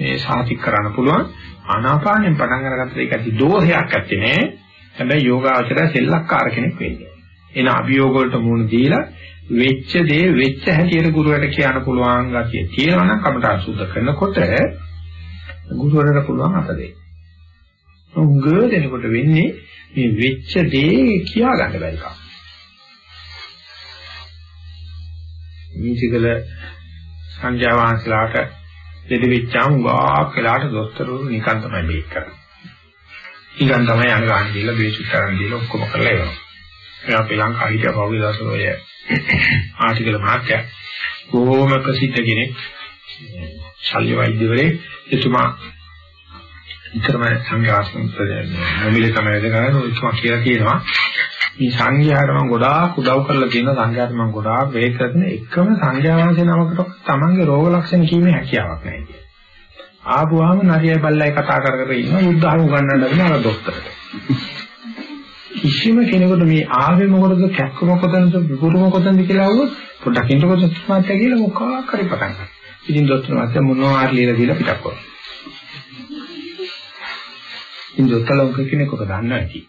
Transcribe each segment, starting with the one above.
මේ සාතික් කරන්න පුළුවන් ආනාපානෙන් පටන් අරගත්ත එක ඇති දෝෂයක් ඇත්තේ නෑ හැබැයි යෝගාචරය සෙල්ලක්කාර කෙනෙක් වෙන්නේ එන අභියෝග වලට මුහුණ දීලා වෙච්ච දේ වෙච්ච හැටියට ගුරුවරට කියන්න පුළුවන් ගතිය තියෙනවා නම් කමට අසුද්ධ කරනකොට ගුරුවරට පුළුවන් අත දෙන්න. උංග දෙනකොට වෙන්නේ මේ වෙච්ච දේ කියා ගන්න බැරි කම. මේකල සංජා වහන්සලාට දෙද වෙච්චාම වාක් වෙලාට දොස්තරවරු නිකන් තමයි මේක කරන්නේ. ඊගන් තමයි අනුගාන දීලා බේසුතරන් දීලා ඔක්කොම කරලා එනවා. ඒ අපේ ලංකාව හිටිය පෞද්ගලික දවසවල ඔය ආටිකල මහත්තයා බොහොම ප්‍රසිද්ධ කෙනෙක්. ශල්‍ය වෛද්‍යවරේ එතුමා විතරම සංඝාසන මොමිලේ තමයි වැඩ කරන්නේ ඔයතුමා කියලා කියනවා මේ සංඝයාට මම ගොඩාක් උදව් කරලා තියෙන සංඝයාට මම ගොඩාක් වේග කරන එකම සංඝයා වහන්සේ නමකට තමන්ගේ රෝග ලක්ෂණ කීමේ හැකියාවක් නැහැ කියන්නේ. ආපුවාම නරියයි බල්ලයි කතා කර කර ඉන්න යුද්ධහම උගන්නන්න දෙන අර දොස්තරට. කිසිම කෙනෙකුට මේ ආවේ මොකටද කැක්ක මොකටද විපුරු මොකටද කියලා අහුවොත් පොඩ්ඩක් ඉන්නකො දොස්තර මාත්‍යා කියලා මොකක් කරේ පටන් ගන්නවා. ඉතින් දොස්තර මාත්‍යා මොනවා හරි ලියලා දීලා පිටක් කරනවා. ඉතින් දොස්තර ලෝක කෙනෙකුට දන්නවා ඇති.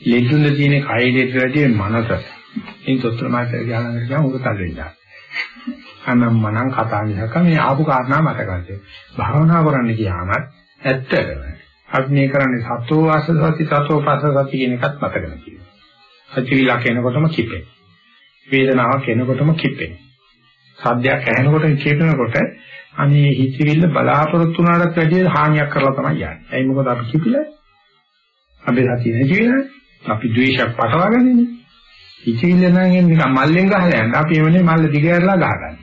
ලෙඩුන්න තියෙන කය දෙක වැඩි මනස. ඉතින් දොස්තර මාත්‍යා කියලා ගියාම උගතල් වෙනවා. අනම් මනම් කතා මිසක මේ ආපු කාරණා මතක ගන්න. භාවනා කරන්න ගියාම ඇත්තටම අපි මේ කරන්නේ සතෝ වාසසති සතෝ පස්සසති කියන එකත් මතක නැතිව. සතිවිලා කෙනකොටම කිපෙන. වේදනාවක් කෙනකොටම කිපෙන. සද්දයක් ඇහෙනකොට කිපෙනකොට අනේ හිතවිල්ල බලාපොරොත්තු වුණාට වැඩිය හානියක් කරලා තමයි යන්නේ. එයි මොකද අපි කිපිලා? අපි සතිය නැති වෙලා අපි ද්වේෂයක් පටවගන්නේ. හිතවිල්ල නම් එන්නේ නිකන් මල්ලෙන් ගහලා යනවා. අපි එවනේ මල්ල දිගහැරලා ගහගන්න.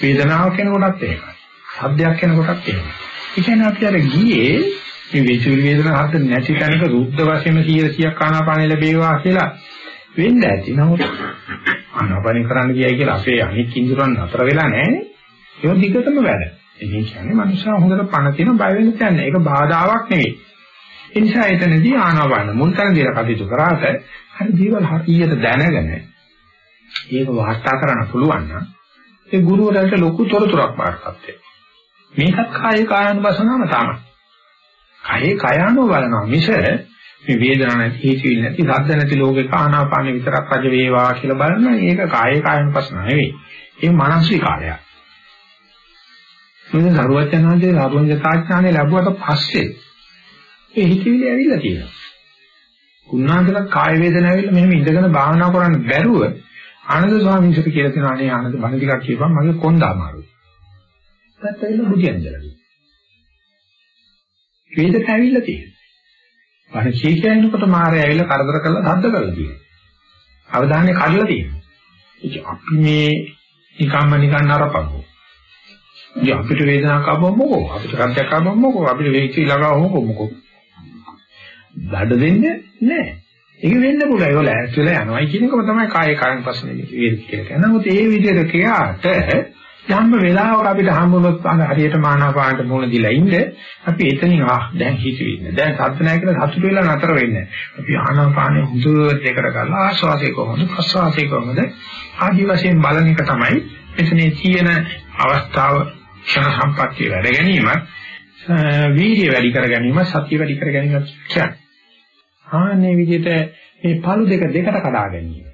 වේදනාවක් කෙනකොටත් එහෙමයි. සද්දයක් කෙනකොටත් එහෙමයි. ඒ කියන්නේ අපි අර ගියේ මේ විචුල් වේදනා හද නැති තැනක රුද්ධ වශයෙන්ම 100ක් ආනාපානෙ ලැබේවා කියලා වෙන්න ඇති. නමුත් ආනාපානෙ කරන්න ගියයි කියලා අපේ අනික් ඉන්ද්‍රයන් නතර වෙලා නැහැනේ. ඒක දිගටම වැඩ. ඒ කියන්නේ මනුෂ්‍යයා හොඳට පණ තියෙන බය වෙන්න තියන්නේ. ඒක බාධාවක් නෙවෙයි. ඒ නිසා එතනදී ආනවන මුල්තන දිලා කටයුතු කරාට හරි දේවල් හරියට දැනගෙන ඒක වාර්තා කරන්න පුළුවන් නම් ඒ ගුරුවරයාට ලොකු තොරතුරක් පාඩපත් වෙනවා. මේකත් කායේ කායනුපසනාවම තමයි. කායේ කායano බලනවා මිස මේ වේදනාවක් නැති හිතවිල් නැති සද්ද නැති ලෝකේ ආනාපාන විතරක් රජ වේවා කියලා බලනවා. ඒක කායේ කායනුපසනාව නෙවෙයි. ඒ මානසික කායයක්. මෙන්න සරුවචනාංශයේ රාගෝඤ්ඤ තාඥානෙ ලැබුවට පස්සේ ඒ හිතවිලි ඇවිල්ලා තියෙනවා. උන්වහන්සේලා කාය වේදනාව ඇවිල්ලා මෙහෙම ඉඳගෙන භාවනා කරන්න බැරුව ආනන්ද ස්වාමීන් වහන්සේ කියලා තියෙනවා අනේ ආනන්ද බණ ටිකක් කියපන් මගේ කොන්ද අමාරුයි. ඒත් ඇවිල්ලා බුදියන් දලා. වේදක ඇවිල්ලා තියෙනවා. බණ කී කියනකොට මාරය ඇවිල්ලා කරදර කරලා සද්ද කරලා තියෙනවා. අවධානය කඩලා තියෙනවා. ඉතින් අපි මේ නිකම්ම නිකන් නරපගෝ. ඉතින් අපිට වේදනාවක් ආවම මොකෝ අපිට සද්දයක් ආවම මොකෝ අපිට වේචි ලගාව මොකෝ මොකෝ. බඩ දෙන්නේ නැහැ. ඒක වෙන්න පුළුවන්. ඒක ලෑස්ති වෙලා යනවායි කියන එකම තමයි කාය කායන් පස්සේ වේද කියලා කියන්නේ. නමුත් ඒ විදිහට කියාට යම් වෙලාවක අපිට හම්බුනොත් අර හරියට මානපාණ්ඩ මුණ දීලා ඉන්න අපි එතනින් ආ දැන් හිතෙන්නේ. දැන් සද්ද නැහැ කියලා සතුට වෙලා නතර වෙන්නේ. අපි ආනාපානෙ හුදුවට දෙකට ගන්න ආස්වාදේ කොහොමද ප්‍රස්වාදේ කොහොමද ආදි වශයෙන් බලන එක තමයි මෙතනේ තියෙන අවස්ථාව ක්ෂණ සම්පත්තිය වැඩ ගැනීම වීර්ය වැඩි කර ගැනීම සතිය වැඩි කර ගැනීම කියන්නේ. ආනේ විදිහට මේ පළු දෙක දෙකට කඩා ගැනීම.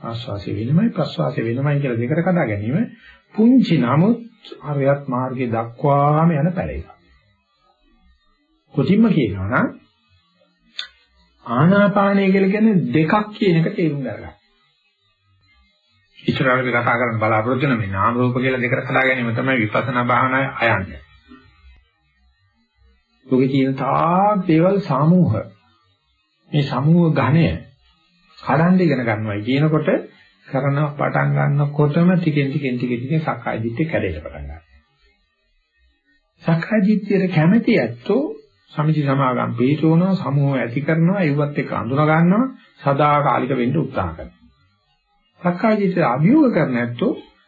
ආස්වාසය වෙනමයි ප්‍රස්වාසය වෙනමයි කියලා දෙකට කඩා ගැනීම පුංචි නමුත් හරියත් මාර්ගයේ දක්වාම යන පැලයක්. කොටින්ම කියනවා නම් ආනාපානය කියලා කියන්නේ දෙකක් කියන එක තේරුම් ගන්න. ඉස්සරහට අපි කතා කරන්න බලාපොරොත්තු වෙන මේ නාම රූප කියලා දෙකට කඩා ගැනීම තමයි විපස්සනා භාවනාවේ අයන්නේ. ඔබේ තියෙන තාක් දේවල් සමූහ මේ සමූහ ඝණය කඩන් ඉගෙන ගන්නවයි කියනකොට කරන පටන් ගන්නකොටම ටිකෙන් ටිකෙන් ටිකෙන් ටිකෙන් සක්කාය දිට්ඨිය කැඩෙන්න පටන් ගන්නවා. සක්කාය දිට්ඨියට කැමැති ඇත්තෝ සමිති සමාගම් පිටවනවා සමූහ ඇති කරනවා ඒවත් එක්ක අඳුන ගන්නවා සදාකාලික වෙන්න උත්සාහ කරනවා. සක්කාය දිට්ඨිය අභියෝග කරන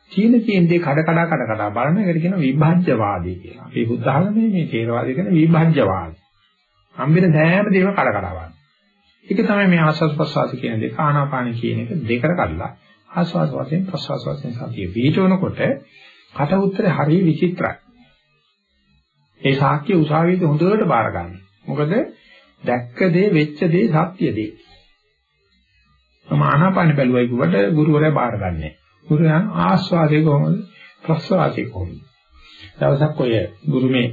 ඇත්තෝ චීන චීන්දේ කඩ කඩ කඩ කඩ බලන එකට කියන විභජ්‍යවාදී කියලා. අපි බුද්ධ ධර්මයේ මේ තේරවාදී කියන විභජ්‍යවාදී. හම්බෙන සෑම දේම කඩ කඩ බලන. ඒක තමයි මේ ආස්වාද ප්‍රසවාස කියන දෙක ආනාපාන කියන එක දෙකට කඩලා ආස්වාද වශයෙන් ප්‍රසවාස වශයෙන් සතිය පිටවනකොට කට උත්තරේ හරිය විචිත්‍රයි. ඒ සාක්‍ය උසාවියේදී හොඳට බාර ගන්න. මොකද දැක්ක දේ වෙච්ච දේ සත්‍ය දේ. මම ආනාපාන බැලුවයි කිව්වට ගුරුවරයා බාර ගන්නෑ. ගුරුයා ආස්වාදේ කොහොමද? ප්‍රස්වාදේ කොහොමද? දවසක් ඔය ගුරුමේ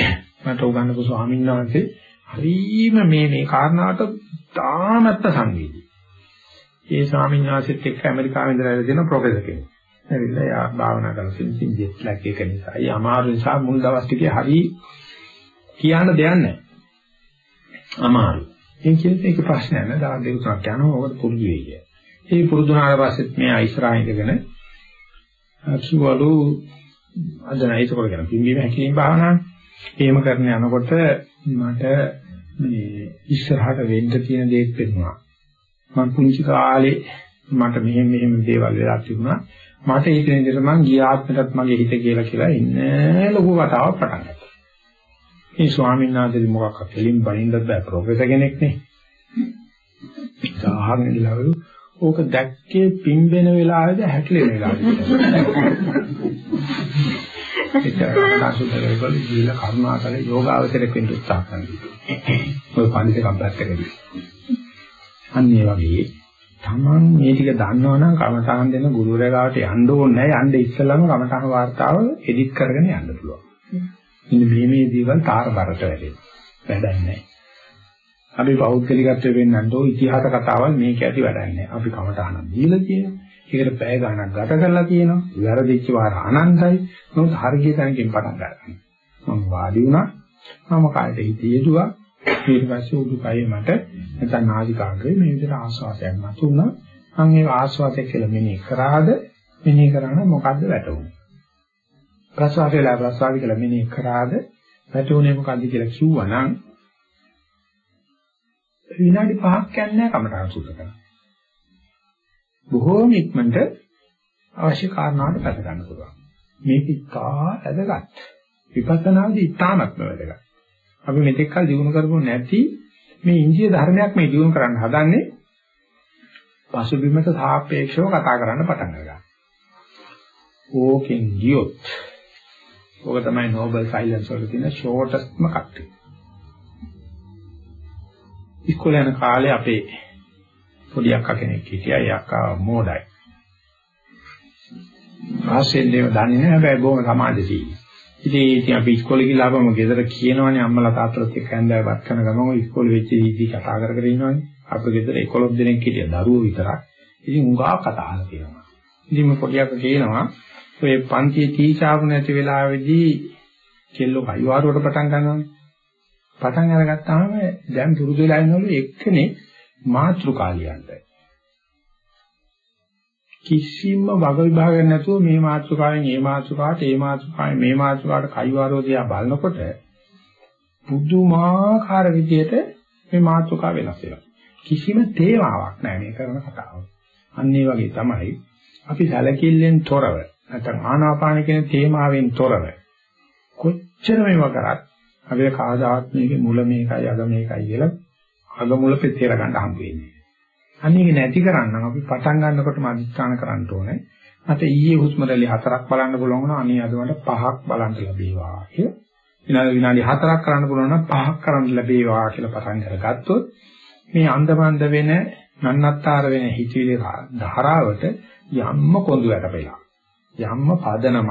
මට උගන්වපු ස්වාමීන් වහන්සේ හරීම මේ මේ කාරණාවට තාමත් සංවේදී. ඒ ස්වාමීන් වහන්සේත් එක්ක ඇමරිකාවෙන් ඉඳලා දෙන ප්‍රොෆෙසර් කෙනෙක්. ඇවිල්ලා යා භාවනා කරන සින්සින් ජෙට් ලැග් එක නිසා. ඒ අමාරු නිසා මුල් දවස් ටිකේ හරි කියන්න දෙයක් නැහැ. අමාරු. ඒ කියන්නේ ඒක ප්‍රශ්නයක් නෑ. දවස් දෙක තුනක් යනවා ඔකට පුරුදු වෙයි කිය. ඒ පුරුදු වුණාට පස්සෙත් මෙයා ඉස්සරහින් ඉඳගෙන කිව්වලු අදන ඒක කරගෙන පින්වීම හැකීම් භාවනාව. එහෙම කරන යනකොට මට මේ ඉස්සරහට වෙන්න තියෙන දේත් පෙන්නවා. මම පුංචි කාලේ මට මෙහෙම මෙහෙම දේවල් වෙලා තිබුණා. මට ඒක නේද මං ගිය ආත්මයටත් මගේ හිත කියලා කියලා ඉන්න ලොකු කතාවක් පටන් ගත්තා. මේ ස්වාමීන් වහන්සේ මොකක් අකලින් බනින්නත් බෑ ප්‍රොෆෙසර් කෙනෙක් නේ. සාහගෙන ඉලවලු ඕක දැක්කේ පිම්බෙන වෙලාවේද හැකිලෙන වෙලාවේද? ඒක කාසුතරේකල ජීල කර්මාකල යෝගාවචරයෙන් වෙන්න උත්සාහ කරනවා. ඔය පන්තික කම්පැත්තකදී. අන්න ඒ වගේ තමන් මේ ටික දන්නවනම් කමඨාන් දෙන ගුරුවරයා ගාවට යන්න ඕනේ නැහැ. යන්න ඉස්සෙල්ලාම කමඨාන් වාර්තාව එඩිට් කරගෙන යන්න පුළුවන්. ඉතින් මේ මේ දේවල් තාරබරට වැඩෙනවා. වැඩක් නැහැ. අපි පෞද්ගලිකත්වයෙන් වෙන්නත් ඕ ඉතිහාස කතාවල් මේක ඇති වැඩක් නැහැ. අපි කමඨාන දීලා තියෙනවා. ඒකට පැය ගණනක් ගත කරලා තියෙනවා. වැරදිච්ච වාර අනන්තයි. නමුත් හරිය තැනකින් පටන් ගන්නවා. මම වාඩි වුණා. මම කායට හිත යෙදුවා. ඊට පස්සේ උඩුකය මට නැත්නම් නාසිකාග්‍රේ මේ විදිහට ආස්වාදයක් මතුණා. මම ඒ ආස්වාදය කියලා මෙනෙහි කරාද මෙනෙහි කරාන මොකද්ද වැටුනේ? ප්‍රසවාසයලා ප්‍රසවාසය කියලා මෙනෙහි කරාද වැටුනේ මොකද්ද කියලා කිව්වනම් විනාඩි 5ක් යන්නේ කමටහන් සුද්ධ කරනවා. බොහෝම ඉක්මනට අවශ්‍ය කාරණාවට පැස ගන්න පුළුවන්. මේක ඉතා වැදගත්. විපස්සනාදී ඉතාමත්ම වැදගත්. අපි මෙතෙක් කල දිනු කරපු නැති මේ ඉන්දිය ධර්මයක් මේ දිනු කරන්න හදන්නේ පසුබිමට සාපේක්ෂව කතා කරන්න පටන් ගන්නවා. ඕකෙන් ගියොත් ඕක තමයි නෝබල් සයිලන්ස් වල තියෙන ෂෝටස්ට්ම කට්ටිය. ඉස්කෝලේ යන කාලේ අපේ පොඩි අක්කා කෙනෙක් හිටියා. ඒ අක්කා මෝඩයි. ආසෙන් දේව දන්නේ නැහැ හැබැයි බොහොම සමාජශීලී. ඉතින් ඉතින් අපි ඉස්කෝලේ ගිහලා ආවම ගෙදර කියනවනේ අම්මලා තාත්තලාත් එක්ක හැන්දෑවක් කරන ගමන් ඔය ඉස්කෝලේ වෙච්ච දීදී කතා කර කර ඉන්නවනේ. අපේ ගෙදර 11 දෙනෙක් හිටියා දරුවෝ විතරක්. ඉතින් උඟා කතා අහලා තියෙනවා. ඉතින් මේ පොඩියක් කියනවා ඔය පන්තියේ තීචාව නැති වෙලාවේදී කෙල්ලෝ කයිවාරුවට පටන් ගන්නවානේ. පටන් අරගත්තාම දැන් පුරුදු වෙලා ඉන්නවලු එක්කනේ මාත්‍රිකාලියන්ට. කිසිම වග විභාගයක් නැතුව මේ මාතෘකාවෙන් මේ මාතෘකාවට මේ මාතෘකාවෙන් මේ මාතෘකාවට කයිවාරෝ දිහා බලනකොට පුදුමාකාර විදියට මේ මාතෘකාව වෙනස් වෙනවා. කිසිම තේමාවක් නැහැ මේ කරන කතාව. අන්න ඒ වගේ තමයි අපි සැලකිල්ලෙන් තොරව නැත්නම් ආනාපාන කියන තේමාවෙන් තොරව කොච්චර මේවා කරත් අපේ කාදාත් මේකේ මුල මේකයි අග මේකයි කියලා අග මුල පෙතේර ගන්න හම්බ වෙන්නේ. අනික නැති කරන්න අපි පටන් ගන්නකොටම අදිස්ථාන කරන්න ඕනේ. මට ඊයේ හුස්ම රැලි හතරක් බලන්න පුළුවන් වුණා. අනේ අද මට පහක් බලන්න ලැබේවා කියලා. ඊළඟ විනාඩි හතරක් කරන්න පුළුවන් නම් පහක් කරන්න ලැබේවා කියලා පටන් කරගත්තොත් මේ අන්දමන්ද වෙන නන්නත්තර වෙන හිතවිලි ධාරාවට යම්ම කොඳු වැටපෙලා. යම්ම පදනම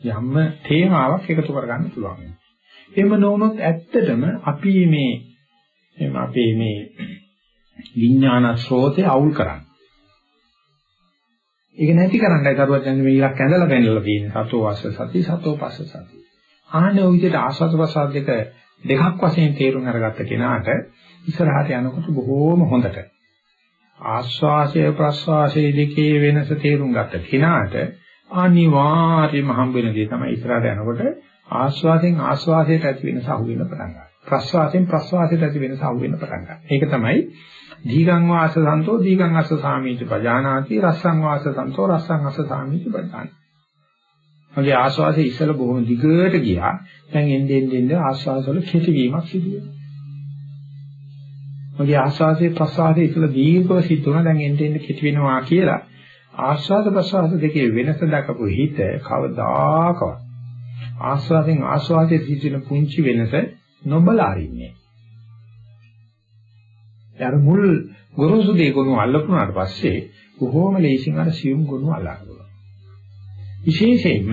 යම්ම තේමාවක් එකතු කරගන්න පුළුවන්. එහෙම නොවුනොත් ඇත්තටම අපි මේ අපේ මේ විඥාන ස්රෝතේ අවුල් කරන්නේ. ඒක නැති කරන්නයි කරුවත් යන්නේ මේ ඉලක්ක ඇඳලා බැනලා තියෙන්නේ. සතෝ වාස සති සතෝ පස්ස සති. ආනේ ওই විදිහට ආස්වාද ප්‍රසාද දෙක දෙකක් වශයෙන් තේරුම් අරගත්ත කෙනාට ඉස්සරහට යනකොට බොහෝම හොඳට ආස්වාසය ප්‍රස්වාසය දෙකේ වෙනස තේරුම් ගත්ත කෙනාට අනිවාර්යයෙන්ම හම්බ වෙන දේ තමයි ඉස්සරහට යනකොට ආස්වාසයෙන් ආස්වාසයට ඇති වෙනස අහු වෙන පටන් ගන්නවා. ප්‍රස්වාසයෙන් ප්‍රස්වාසයට ඇති වෙනස අහු වෙන පටන් ගන්නවා. ඒක තමයි දීගං වාස සන්තෝ දීගං අස්ස සාමීච පජානාති රස්සං වාස සන්තෝ රස්සං අස්ස සාමීච පජානාති. මගේ ආස්වාසය ඉස්සල බොහොම දිගට ගියා. දැන් එන්නේ එන්නේ ආස්වාස වල කෙටි වීමක් සිදු වෙනවා. මගේ ආස්වාසයේ ප්‍රසආසයේ ඉස්සල දීර්ඝව සිද්ධ වුණා. දැන් එන්නේ එන්නේ කෙටි වෙනවා කියලා ආස්වාද ප්‍රසවාස දෙකේ වෙනස දක්වපු හිත කවදාකවත් ආස්වාදෙන් ආස්වාදයේ සිටින පුංචි වෙනස නොබලා ඉන්නේ. යාර මුල් ගොරෝසු දේ ගොනු අල්ලපුණාට පස්සේ බොහෝම ලේසියෙන් අර සියුම් ගොනු අල්ලනවා. විශේෂයෙන්ම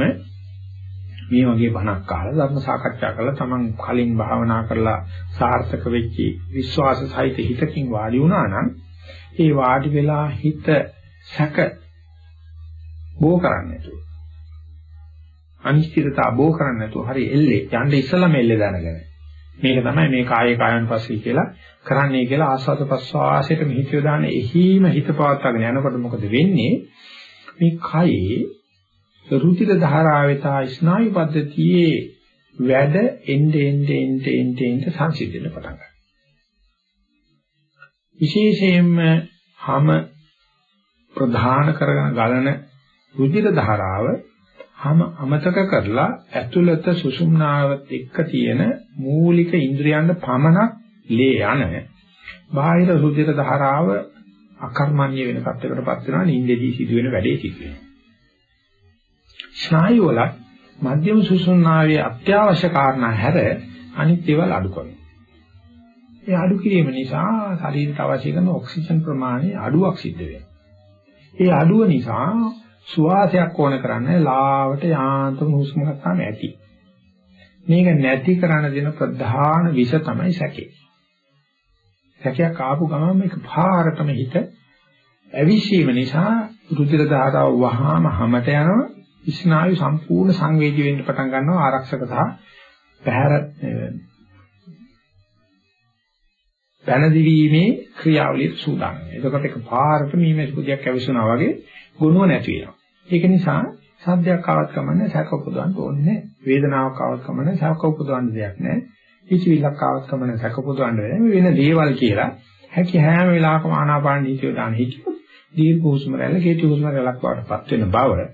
මේ වගේ බණක් අහලා ධර්ම සාකච්ඡා කරලා තමන් කලින් භාවනා කරලා සාර්ථක වෙච්ච විශ්වාස සහිත හිතකින් වාඩි වුණා නම් ඒ වාඩි වෙලා හිත සැක බෝ කරන්නේ නැතුව අනිශ්චිතතා බෝ කරන්නේ නැතුව හරි එල්ලේ. යන්න ඉස්සලම එල්ලේ දැනගෙන. මේක තමයි මේ කායේ කායන් පස්සේ කියලා කරන්නේ කියලා ආස්වාද ප්‍රස්වාසයට මිහිත යොදාන එහිම හිත පවත්වාගෙන යනකොට මොකද වෙන්නේ? මේ කයේ රුධිර ධාරාවෙතා ස්නායු පද්ධතියේ වැඩ එnde ende ende ende ende සංසිඳෙන්න පටන් ගන්නවා. විශේෂයෙන්ම හැම ප්‍රධාන කරගෙන ගලන රුධිර ධාරාව හැම අමතක කරලා ඇතුළත සුසුම්නාවත් එක්ක තියෙන මූලික ඉන්ද්‍රියයන්ට පමණක් ලේ යන බාහිර රුධිර ධාරාව අකර්මණ්‍ය වෙන තත්යකටපත් වෙනවා නිින්දේදී සිදුවෙන වැඩේ සිදු වෙනවා. ස්නායු වල මධ්‍යම සුසුම්නාවේ අත්‍යවශ්‍ය කාරණා හැර අනිත් ඒවා අඩු කරනවා. ඒ අඩු කිරීම නිසා ශරීරයට අවශ්‍ය කරන ඔක්සිජන් ප්‍රමාණය අඩුවක් සිද්ධ වෙනවා. ඒ අඩුව නිසා සුවාසයක් ඕන කරන්නේ ලාවට යාන්තම හුස්ම ගන්නාම ඇති. මේක නැති කරන දෙන ප්‍රධාන විෂ තමයි සැකේ. සැකයක් ආපු ගමන් මේක පාරටම හිත ඇවිස්සීම නිසා රුධිර ධාරාව වහාම හැමට යනවා ස්නායු සම්පූර්ණ සංවේදී වෙන්න පටන් ගන්නවා ආරක්ෂක සහ පැහැර පැනදිවීමේ ක්‍රියාවලිය සූදානම්. එතකොට එක පාරට මීමේ සුදියක් ඇවිස්සුනා වගේ ගුණුව නැති වෙනවා. ඒක නිසා සද්දයක් ආවත් කමන්නේ සැක උපදවන්න ඕනේ නැහැ. වේදනාවක් ආවත් කමන්නේ සැක උපදවන්න දෙයක් නැහැ. හිතවිල්ලක් ආවත් කමන්නේ සැක උපදවන්න වෙන්නේ වෙන දේවල් කියලා. හැකි හැම වෙලාවකම ආනාපාන නීතිය දාන හිතියොත් දීර්ඝ හුස්ම රැල්ල කෙටි හුස්ම රැල්ලක් වඩපත් වෙන බව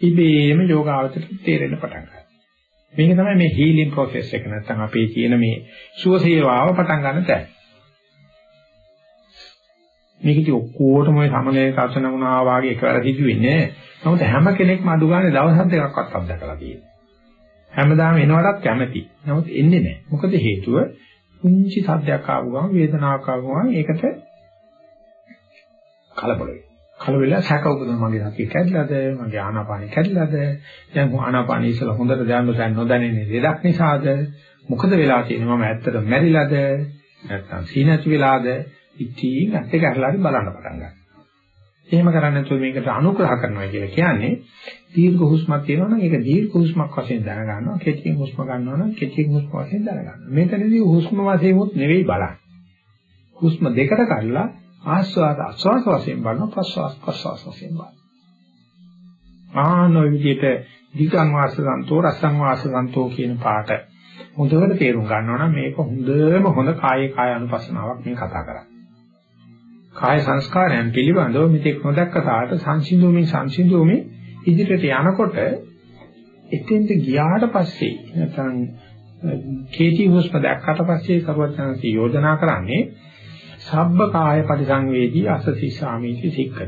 ඉබේම යෝගාවචරයට තේරෙන්න පටන් ගන්නවා. මේක තමයි මේ හීලින් ප්‍රොසෙස් එක නැත්නම් අපේ තියෙන මේ සුවසේවාව පටන් ගන්න තැන. මේක ඉතින් ඔක්කොටම ඔය සමලේ කසන වුණා වාගේ එකවර සිදුවෙන්නේ නමුත් හැම කෙනෙක්ම අඩු ගානේ දවස් දෙකක්වත් අත්දකලා තියෙනවා. හැමදාම එනවටත් කැමැති. නමුත් එන්නේ නැහැ. මොකද හේතුව? කුංචි සද්දයක් ආව ගමන් වේදනාවක් ආව ගමන් ඒකට කලබල වෙනවා. කලබල සැක උපදින මගේ සතිය කැඩලාද? මගේ ආනාපානෙ කැඩලාද? දැන් ආනාපානෙ ඉස්සලා හොඳට දැනන දැන් නොදැනෙන්නේ දෙයක් නිසාද? මොකද වෙලා තියෙන්නේ? මම ඇත්තට මැරිලාද? නැත්නම් සීනති වෙලාද? ඉතින් ඇත්ත කරලාරි බලන්න පටන් ගන්නවා. එහෙම කරන්නේ නැතුව මේකට අනුග්‍රහ කරනවා කියලා කියන්නේ දීර්ඝ හුස්මක් තියෙනවා නම් ඒක දීර්ඝ හුස්මක් වශයෙන් දැනගන්නවා. කෙටි හුස්ම ගන්නවා නම් කෙටි හුස්ම වශයෙන් දැනගන්නවා. මෙතනදී හුස්ම වශයෙන්මුත් නෙවෙයි බලන්නේ. හුස්ම දෙකට කඩලා ආස්වාද ආස්වාද වශයෙන් බලනවා ප්‍රස්වාස ප්‍රස්වාස වශයෙන් බලනවා. ආනෝ විදිහට දිගං වාසසන්තෝ රසං වාසසන්තෝ කියන පාට හොඳට තේරුම් ගන්නවා නම් මේක හොඳම හොඳ කායේ කාය අනුපස්සනාවක් මේ කතා කරන්නේ. කාය සංස්කාරයන් පිළිබඳව මෙතෙක් නොදක්ක තාට සංසිඳුමින් සංසිඳුමින් ඉදිරියට යනකොට එතෙන්ට ගියාට පස්සේ නැත්නම් කේටි හුස්ම දැක්කට පස්සේ සර්වඥාන්ති යෝජනා කරන්නේ සබ්බ කාය පරිසංවේදී අසසි සාමීති සික්කති.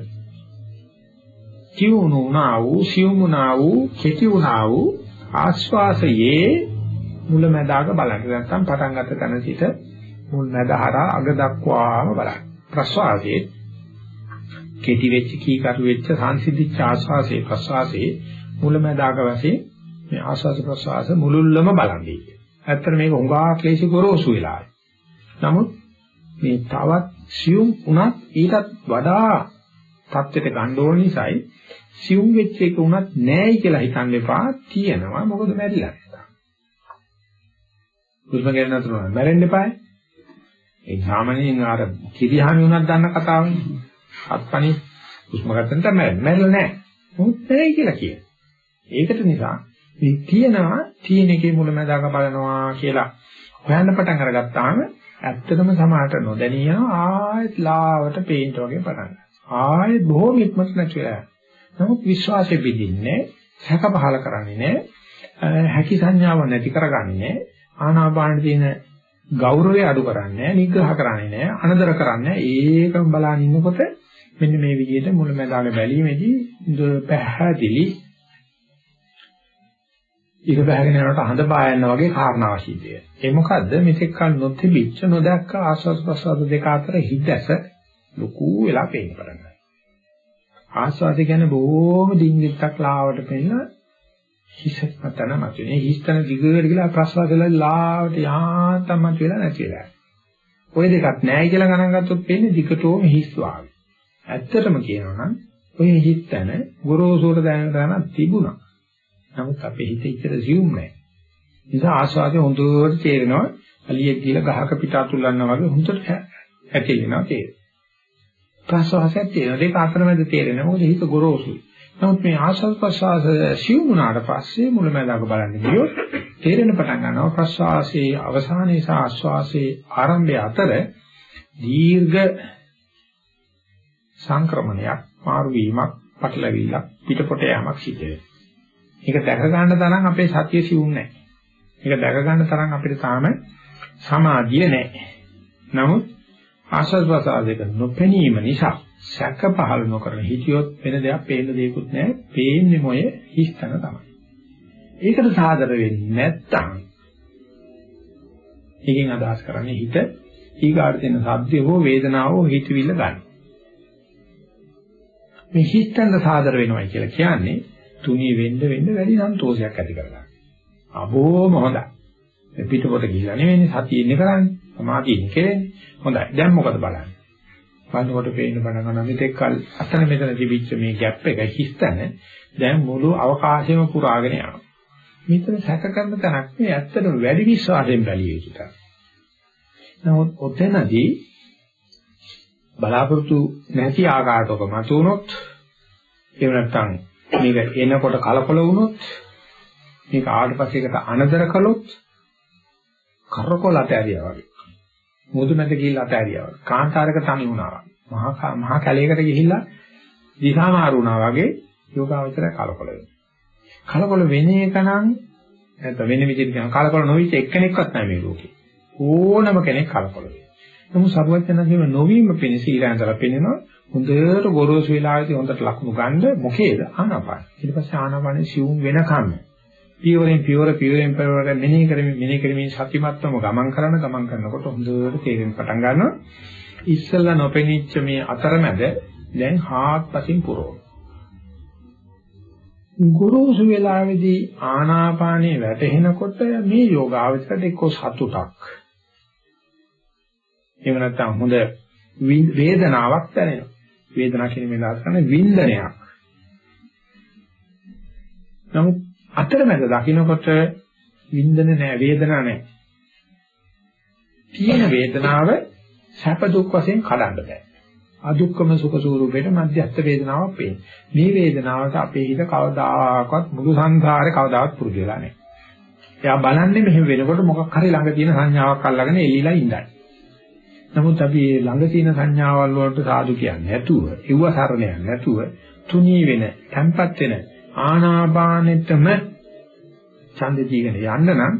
කිවුණුනා වූ සියුමුනා වූ කෙටි වුණා වූ ආස්වාසයේ මුලැමැදාක බලන්න නැත්නම් පටන් ගන්න තැන සිට මුල් මැද හරහා අග දක්වාම බලන්න. ප්‍රස්වාසයේ කෙටි වෙච්ච කීකරු වෙච්ච සංසිද්ධිච්ච ආස්වාසේ ප්‍රස්වාසයේ මුලමදාග වශයෙන් මේ ආස්වාස ප්‍රස්වාස මුලුල්ලම බලන්නේ. ඇත්තට මේක උඟා ක්ලේශ ගොරෝසු වෙලා. නමුත් මේ තවත් සියුම් උනත් ඊටත් වඩා தත්ත්වයට ගන්න ඕන නිසායි සියුම් වෙච්ච එක උනත් නෑයි කියලා හිතන්න එපා තියෙනවා මොකද මැරිලා නැත්තම්. හුස්ම ගන්න නතර මැරෙන්න එපායි. ඒ සාමාන්‍යයෙන් අර කිරිහාමි වුණත් දන්න කතාවනේ. අත්පනි හුස්ම ගන්න තමයි මැරෙන්නේ නැහැ. මොහොත් නැහැ කියලා කියන. ඒකට නිසා මේ තියෙනවා තියෙන එකේ මුලමදාක බලනවා කියලා හොයන්න පටන් අරගත්තාම ඇත්තටම සමාහට නොදැනිය ආයෙත් ලාවට පේන්ට් වගේ පටන් ආයෙත් බොහොම ඉක්මනට නැතිලා. නමුත් විශ්වාසෙ බෙදින්නේ සැක පහල කරන්නේ නැහැ. හැකි සංඥාව නැති කරගන්නේ නැහැ. ආනාපාන තියෙන ගෞරවය අඩු කරන්නේ නිග්‍රහ කරන්නේ නැහැ අනදර කරන්නේ ඒකම බලන් ඉන්නකොට මෙන්න මේ විදිහට මුලැමැදාන බැලීමේදී පැහැදිලි ඉර බහගෙන යනකොට හඳ පායන්න වගේ කාරණා සිද්ධ වෙනවා. ඒ මොකද්ද? මෙතෙක් කල නොතිබිච්ච නොදැක්ක ආස්වාද ප්‍රසවාද දෙක අතර හිතැස ලොකු වෙලා පේන්න පටන් ගන්නවා. ආස්වාද කියන්නේ බොහොම දින්ගිත්තක් ලාවට පෙන්න හිස මතන මතුනේ. හිස්තන දිගට ගිහලා ප්‍රසවාදවල ලාවට යාතම මතුවලා නැතිලා. ওই දෙකක් නැහැ කියලා ගණන් ගත්තොත් පේන්නේ දිගටම හිස් වාගේ. ඇත්තටම කියනවා නම් ඔය හිතන ගොරෝසුට දැනන තරම තිබුණා. නමුත් අපේ හිතේ ඉතර සියුම් නැහැ. නිසා ආස්වාදේ හොඳට තේරෙනවා. අලියෙක් කියලා ගහක පිට අතුල්ලනවා වගේ හොඳට ඇතිවෙනවා තේරෙනවා. ප්‍රසවාසයක් තියෙනවා. දෙක අතරමැද තේරෙනවා. මොකද හිත ගොරෝසුයි. නමුත් මේ ආස්වාද ප්‍රසවාස සියුම් වුණාට පස්සේ මුලමඳාක බලන්න ගියොත් තේරෙන පටන් ගන්නවා ප්‍රසවාසයේ අවසානයේ සහ ආස්වාසයේ ආරම්භය අතර දීර්ඝ සංක්‍රමණයක් මාරු වීමක් පටලවිල්ලක් පිටපොට යamak සිද්ධ වෙනවා. ඒක දැක ගන්න තරම් අපේ සතිය සිවුම් නැහැ. ඒක දැක ගන්න තරම් අපිට තාම සමාධිය නැහැ. නමුත් ආස්වාද ප්‍රසආදයක නොපෙනීම නිසා සැක පහළ නොකරන හිතියොත් වෙන දෙයක් පේන්න දෙයක්වත් නැහැ. පේන්නේ මොය හිස්තන තමයි. ඒකට සාදර වෙන්නේ නැත්තම් එකෙන් අදහස් කරන්නේ හිත ඊගාට දෙන සද්දේ හෝ වේදනාව හෝ හිතවිල්ල ගන්න. මේ හිතෙන්ද සාදර වෙනවයි කියලා කියන්නේ තුනී වෙන්න වෙන්න වැඩි සන්තෝෂයක් ඇති කරගන්න. අබෝම හොඳයි. පිටපොත ගිහිලා නෙවෙයි සතිය ඉන්නේ කරන්නේ. සමාධිය ඉන්නේ කෙරෙන්නේ. හොඳයි. දැන් මොකද බලන්නේ? බලනකොට පේන්න පටන් ගන්නවා මෙතෙක් කල අතන මෙතන තිබිච්ච මේ ગેප් එක හිස්තන දැන් මුළු අවකාශයම පුරාගෙන යනවා. මෙතන සැක කරන තැනක් මේ ඇත්තටම වැඩි විශ්වාසයෙන් බැලිය යුතුයි. නමුත් ඔතනදී බලාපොරොත්තු නැති ආකාරයක මතුනොත් එහෙම නැත්නම් මේක එනකොට කලකොල වුණොත් මේක ආවට පස්සේ එකට අනදර කළොත් කරකොල අතෑරියා වගේ මුදු මැද ගිහිල්ලා අතෑරියා වගේ කාන්තාරක තනි වුණා. වගේ මහා මහා කැලයකට ගිහිල්ලා දිහා මාරු වුණා වගේ යෝගාවචරය කලකොල වෙනවා. කලකොල වෙන එක නම් නැත්නම් වෙන විදිහට කියන කලකොල නොවිච්ච එක්කෙනෙක්වත් නැහැ මේ ලෝකේ. ඕනම කෙනෙක් කලකොල වෙනවා. නමුත් සර්වඥාන්සේම නොවීම පිණිස ඊළඟට පෙන්නනවා හොඳට ගොරෝසු වෙලාවේදී හොඳට ලකුණු ගන්න මොකේද? ආනාපාන. ඊට පස්සේ ආනාපානෙ සිවුම් වෙනකම් පියවරෙන් පියවර පියවරෙන් පියවර මෙනෙහි කරමින් මෙනෙහි කරමින් සතිමත්වම ගමන් කරන ගමන් කරනකොට හොඳට තේරෙන්න පටන් ගන්නවා. ඉස්සල්ලා නොපෙනිච්ච මේ අතරමැද දැන් හාත්පසින් පුරවන. ගුරුසු වෙලාවේදී ආනාපානේ වැටෙනකොට මේ යෝගාවචරයට එක්ක සතුටක් එහෙම නැත්නම් හොඳ වේදනාවක් දැනෙනවා. වේදනාව කියන මේ දාස් කරන වින්දනයක්. නමුත් අතරමැද දකින්නකොට වින්දන නෑ වේදනාවක් නෑ. තියෙන වේදනාව සැප දුක් වශයෙන් කඩන්න බෑ. අදුක්කම සුඛ ස්වරූපේට මධ්‍යස්ථ වේදනාවක් පේන. මේ වේදනාවට අපේ හිත කවදාකවත් මුළු සංසාරේ කවදාවත් පුරුදු වෙලා නැහැ. එයා බලන්නේ මෙහෙම වෙනකොට මොකක් හරි ළඟ තියෙන සංඥාවක් අල්ලගෙන එළිලා ඉඳයි. නමුත් අපි මේ ළඟ තියෙන සංඥාවල් වලට සාදු කියන්නේ නැතුව, ඒව සරණයක් නැතුව තුනී වෙන, tempat වෙන ආනාපානෙටම ඡන්ද දීගෙන යන්න නම්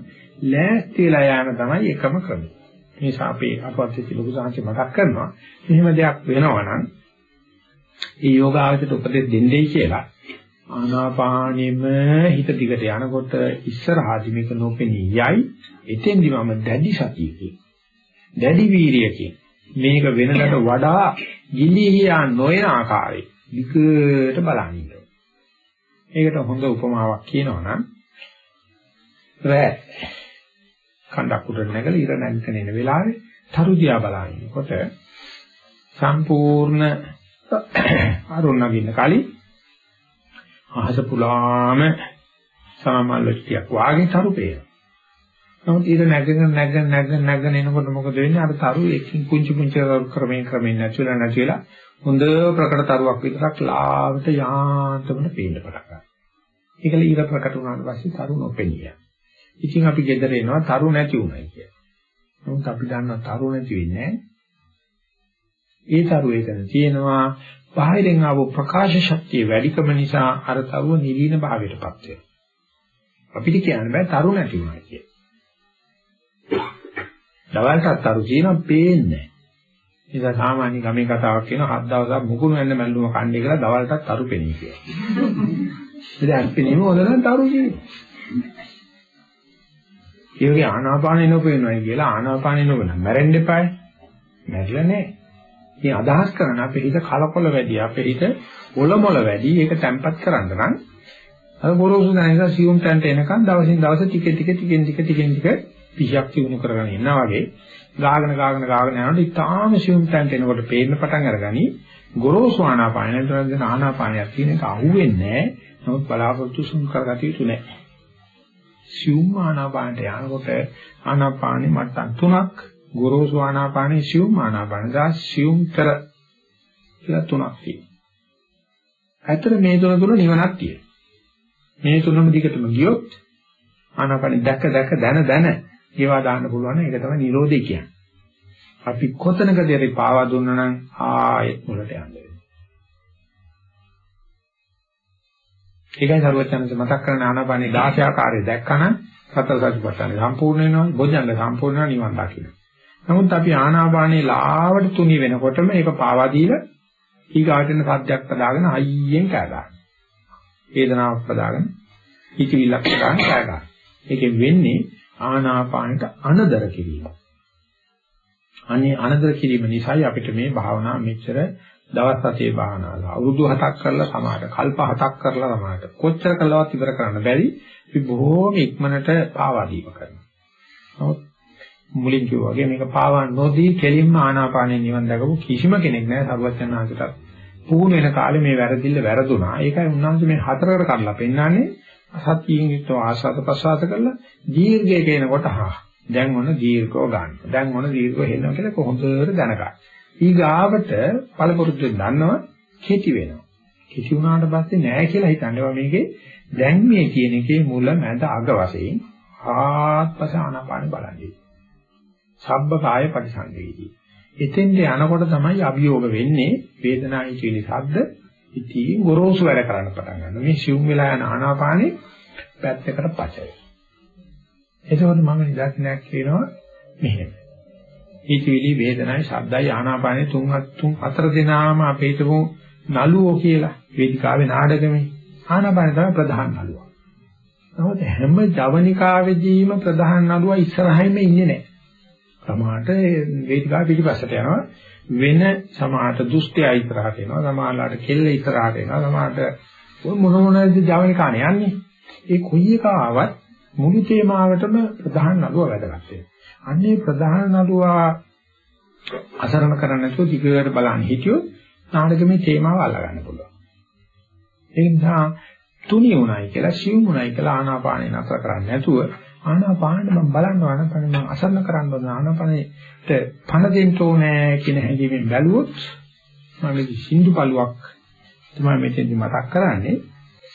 ලෑස්තිලා යෑම තමයි එකම ක්‍රමය. මේ නිසා අපේ අපවත් ලොකු සාංශ මතක් කරනවා. මෙහෙම දෙයක් වෙනවා නම් ඒ යෝගාවචරයට උපදෙස් දෙන්නේ කියලා ආනාපානෙම හිත දිගට යනකොට ඉස්සරහදි මේක නොපෙනී යයි එතෙන්දි මම දැඩි සතියකින් දැඩි වීරියකින් මේක වෙනකට වඩා ගිලිහියා නොයන ආකාරයේ විකට බලන්න ඒකට හොඳ උපමාවක් කියනවා නම් රෑ කණ්ඩක් උඩ නැගලා ඉර නැගිටින එන වෙලාවේ තරු දිහා බලනකොට සම්පූර්ණ අරුණ නගින්න කලින් අහස පුලාම සාමල්ල ටිකක් වාගේ තරු පේනවා නමුත් ඊට නැගගෙන නැගගෙන නැගගෙන නැගගෙන එනකොට මොකද වෙන්නේ? අර තරු එකින් කුංචි කුංචි ක්‍රමයෙන් ක්‍රමයෙන් නැතිලා නැතිලා හොඳ ප්‍රකට තරුවක් විතරක් ලාවට යාන්තමට පේන්න පටන් ගන්නවා. ඒකල ඊට ප්‍රකට වුණාට පස්සේ තරු නොපෙනිය. ඉතින් අපි ගෙදර එනවා තරු නැති උනායි කිය. නමුත් අපි දන්නවා තරු නැති වෙන්නේ ඒ තරු එතන තියෙනවා බාහිරින් ආව ප්‍රකාශ ශක්තිය වැඩිකම නිසා අර තරුව නිවීන භාවයටපත් වෙනවා. අපිට කියන්න බෑ තරු නැති උනා කියලා. දවල්ටත් අරු කියනවා පේන්නේ නිසා සාමාන්‍ය ගමේ කතාවක් කියන හත් දවසක් මුකුණු වෙන්න මැල්ලුම කන්නේ කියලා දවල්ටත් තරු පෙනී කියලා. ඉතින් අත්පිනීම හොඳනම් තරු කියනවා. ඒ වගේ ආනාපානෙ නොපේනවයි කියලා ආනාපානෙ නොවන මැරෙන්න එපායි. මැරිලා නැහැ. ඉතින් අදහස් කරන අපේ හිත කලකොල වැඩි අපේ හිත ඔලොමොල වැඩි ඒක තැම්පත් කරන්න නම් අර ගොරෝසු නැහිලා සියුම් තැන්ට එනකන් දවසින් දවස ටික ටික ටිකෙන් ටික ටිකෙන් ටික පිහියක් තියුණු කරගෙන ඉන්නා වගේ ගාගෙන ගාගෙන ගාගෙන යනකොට ඉතාලම සියුම් තැන්ට එනකොට පේන්න පටන් අරගනි ගොරෝසු ආනාපානයට දෙන ආනාපානයක් කියන එක අහුවෙන්නේ නැහැ නමුත් බලාපොරොත්තු සුන් කරගatiya යුතු නැහැ සියුම් ආනාපානට යනකොට ආනාපානෙ මට්ටම් තුනක් ගොරෝසු ආනාපානෙ සියුම් ආනාපාන දා සියුම්තර කියලා තුනක් තියෙනවා. ඇත්තට මේ තුන තුන නිවනක් තියෙනවා. මේ තුනම දිගටම ගියොත් ආනාපානෙ දැක දැක දන දන ඒවා දාන්න පුළුවන් ඒක තමයි නිරෝධය කියන්නේ. අපි කොතනකදී හරි පාවා දුන්නා නම් ආයෙත් මුලට යන්න ඒකයි සරුවචනන්ත මතක් කරන ආනාපානේ 16 ආකාරය දැක්කනම් සතර සතිපට්ඨාන සම්පූර්ණ වෙනවා බොජ්ජංග සම්පූර්ණ වෙනවා නිවන් දකින්න. නමුත් අපි ආනාපානේ ලාවට තුනි වෙනකොටම ඒක පාවා දීලා ඊගාටන සද්දයක් පදාගෙන හයියෙන් කෑ ගන්නවා. වේදනාවක් පදාගෙන හිතවිල්ලක් පදාගෙන කෑ ගන්නවා. ඒකෙන් වෙන්නේ ආනාපානට අනදර කිරීම. අනේ අනදර කිරීම නිසායි අපිට මේ භාවනාව මෙච්චර දවස් 7 භාවනාවල අවුරුදු 7ක් කරලා සමාහට කල්ප 7ක් කරලා සමාහට කොච්චර කළවත් ඉවර කරන්න බැරි අපි බොහෝම ඉක්මනට පාවා දීම කරනවා. නමුත් මුලින් කිව්වා වගේ මේක පාවා නොදී කෙලින්ම ආනාපානෙ නිවන් දකපු කිසිම කෙනෙක් නැහැ සර්වඥාන්සට. පුහුණු වෙන කාලේ මේ වැරදිල්ල වැරදුනා. ඒකයි උන්වහන්සේ මේ හතරකට කඩලා පෙන්නන්නේ සතියින් යුක්තව ආස්වාද ප්‍රසආස කරලා දීර්ඝයේ කියනකොට හා දැන් මොන දීර්ඝව ගන්න. දැන් මොන දීර්ඝව හෙන්නවා කියලා කොහොමද දැනගන්න. ඊගාවට පළපුරුද්දෙන් දන්නවා කෙටි වෙනවා. කෙටි වුණාට පස්සේ නෑ කියලා හිතන්නේ මේකේ දැන් මේ කියන එකේ මුල මැද අග වශයෙන් ආත්පස ආනාපාන බලන්නේ. සබ්බ කාය පරිසංවේදී. එතෙන්ට යනකොට තමයි අභියෝග වෙන්නේ වේදනායි කියන ශබ්ද ඉතින් ගොරෝසු වැඩ කරන්න පටන් ගන්නවා. මේ සිවුම් වෙලා යන ආනාපානේ පැත්තකට පචය. එතකොට මම නිදර්ශනයක් කියනවා මෙහෙම. හිතවිලි වේදනයි ශබ්දයි ආනාපානෙ තුන් තුන් හතර දෙනාම අපේ තුමු නළුවෝ කියලා වේදිකාවේ නාඩගමේ ආනාපානෙ තමයි ප්‍රධාන නළුවා. නමුත් හැම ජවනිකාවේදීම ප්‍රධාන නළුවා ඉස්සරහින්ම ඉන්නේ නැහැ. සමහරට වේදිකාව පිටිපස්සට යනවා වෙන සමහරට දුෂ්ටය ඉස්සරහට එනවා සමහරලාට කෙල්ල ඉස්සරහට එනවා සමහරට මොන මොනද ජවනිකානේ යන්නේ. ඒ කොයි එක ආවත් මුළු තේමාවටම ප්‍රධාන නළුවා වැදගත් වෙනවා. අන්නේ ප්‍රධාන නළුවා අසරණ කරන්න නැතුව දිගට බලන්න හිටියොත් නාටකමේ තේමාව අල්ලගන්න පුළුවන්. ඒ නිසා තුනි උණයි කියලා සිව් උණයි කියලා ආනාපානේ නතර කරන්නේ නැතුව ආනාපානෙ මම බලන්න ආනාපානෙ මම අසරණ කරන්න ඕන ආනාපානෙට පණ දෙන්න ඕනේ කියන හැඟීමෙන් බැලුවොත් මම සින්දු පළුවක් තමයි මෙතෙන්දි මතක් කරන්නේ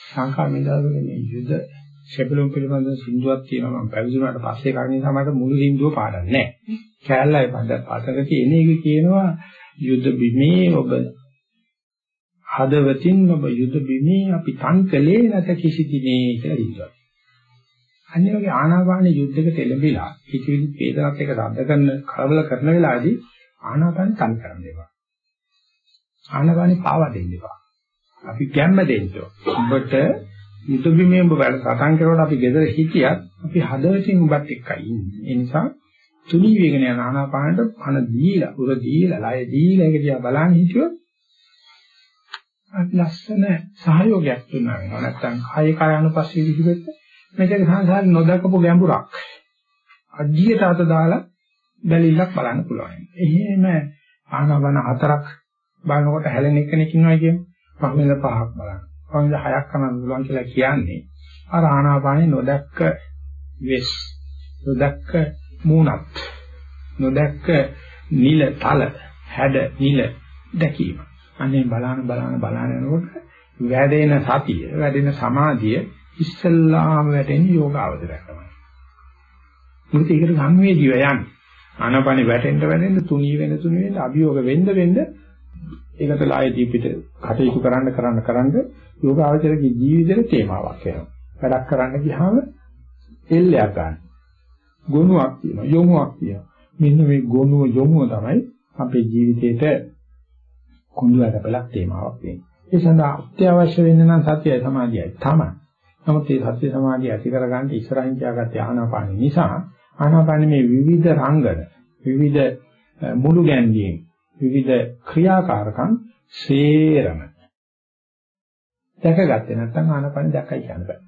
සංඛා මේදාවගේ යුද සැපලුම් පිළිබඳ සින්දුවක් තියෙනවා මම පැවිදුණාට පස්සේ කන්නේ තමයි මුළු සින්දුව පාඩන්නේ නැහැ. කැලලයි පද පතක තියෙන එක කියනවා යුද බිමේ ඔබ හදවතින් ඔබ යුද බිමේ අපි තන්කලේ නැත කිසි දිනේ කියලා ඉන්නවා. අනිත් වගේ ආනාපාන යුද්ධයකට එළඹිලා හිතවිලි වේදනත් එක රද්ද කරන කලබල කරන වෙලාවේදී ආනාපාන තන් කරන්න එපා. ආනාපානෙ පාවා දෙන්න එපා. අපි ගැම්ම දෙන්න. ඔබට යුතුයබිමේ ඔබ වැඩ සටන් කරනකොට අපි ගෙදර හිටියත් අපි හදවතින් ඔබත් එක්කයි ඉන්නේ. ඒ නිසා තුනී වේගන යන ආනාපානට පණ දීලා, උර දීලා, ලය දීලා ඒක දිහා බලන් හිටියොත් ලස්සන සහයෝගයක් දුන්නා වෙනවා. නැත්තම් කාය කායानुපස්සී විදිහට මේක සංසාරේ නොදකපු ගැඹුරක්. අධියට අත දාලා බැලිල්ලක් බලන්න පුළුවන්. එහෙම ආනාපාන හතරක් බලනකොට හැලෙන එකෙක් ඉන්නවා කියන්නේ පහවෙනි පහක් බලන්න. පංච හයක් කරන්න පුළුවන් කියලා කියන්නේ අර ආනාපානේ නොදැක්ක වෙස් නොදැක්ක මූණත් නොදැක්ක නිල තල හැඩ නිල දැකීම. අනේ බලන බලන බලන යනකොට වැඩෙන සතිය වැඩෙන සමාධිය ඉස්සල්ලාම වැටෙන යෝගාවදරය තමයි. මොකද ඒකට සංවේදීව යන්නේ. ආනාපානේ වැටෙන්න වැටෙන්න තුනී වෙන තුනී වෙන අභියෝග වෙන්න වෙන්න ඒකට ලායදී පිට කටයුතු කරන්න කරන්න කරන්න යෝගාවචරගේ ජීවිතේ තේමාවක් වෙනවා. වැඩක් කරන්න ගියාම එල්ලයක් ගන්න. ගුණයක් තියෙනවා, යොමුවක් තියෙනවා. මෙන්න මේ ගුණුව යොමුව තමයි අපේ ජීවිතේට කුඳු වැඩපලක් තේමාවක් වෙන්නේ. ඒ සඳහා අත්‍යවශ්‍ය වෙන්නේ නම් සතියයි සමාධියයි තමයි. නමුත් මේ සත්‍ය සමාධිය ඇති කරගන්න ඉස්සරහින් තියාගත්ත ආනාපාන නිසා ආනාපාන මේ විවිධ රංගන විවිධ මුළු ගැන්වීම් විවිධ ක්‍රියාකාරකම් සේරම දැකගත්තේ නැත්නම් ආනාපාන දැක්කයි කියන්න බෑ.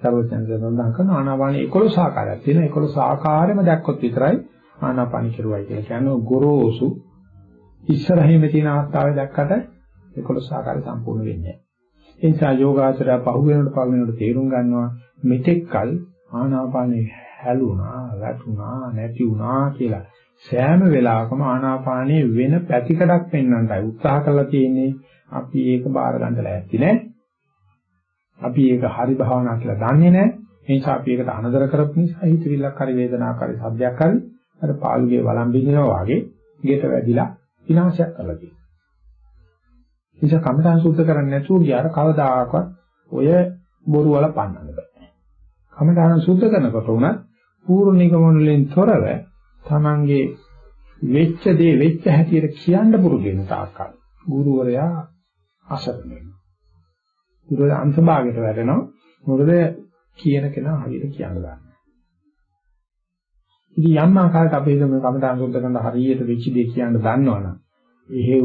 සර්වඥයන් සඳහන් කරන ආනාපාන 11 ආකාරයක් තියෙනවා 11 ආකාරෙම දැක්කොත් විතරයි ආනාපාන කෙරුවයි කියලා කියන්නේ ගොරෝසු ඉස්සරහින් තියෙන අවස්ථාවේ දැක්කට 11 ආකාරය සම්පූර්ණ වෙන්නේ නැහැ. ඒ නිසා යෝගාචරය පහු වෙනකොට පහු වෙනකොට තේරුම් ගන්නවා මෙතෙක්කල් ආනාපානේ හැලුණා, වැටුණා, නැති වුණා කියලා සෑම වෙලාවකම ආනාපානයේ වෙන පැතිකඩක් පෙන්වන්නයි උත්සාහ කරලා තියෙන්නේ. අපි ඒක බාර ගන්න ලෑස්ති නෑ. අපි ඒක හරි භාවනා කියලා දන්නේ නෑ. ඒ නිසා අපි ඒකට අනදර කරපු නිසා හිතවිල්ලක් හරි වේදනාවක් හරි සබ්දයක් හරි අර පාළුගේ වළම් බින්දිනවා වගේ ගෙට වැඩිලා විනාශයක් කරලා තියෙනවා. නිසා කමඨාන් සුද්ධ කරන්නේ නැතුව ගියාට කවදාකවත් ඔය බොරු වල පන්නන්න බෑ. කමඨාන් සුද්ධ කරනකොට උනත් පූර්ව නිගමන වලින් තොරව තමන්ගේ වෙච්ච දේ වෙච්ච හැටියට කියන්න පුරුදු වෙන තාක්කල් ගුරුවරයා අසරණ වෙනවා. ගුරුවරයා අන්තභාගයට වැටෙනවා. මොකද කියන කෙනා හරියට කියන්න ගන්නවා. ඉතින් යම් ආකාරයකට අපි මේ කමඨාන් සුද්ධ කරන හරියට වෙච්ච දේ කියන්න දන්නවනම් එහෙව්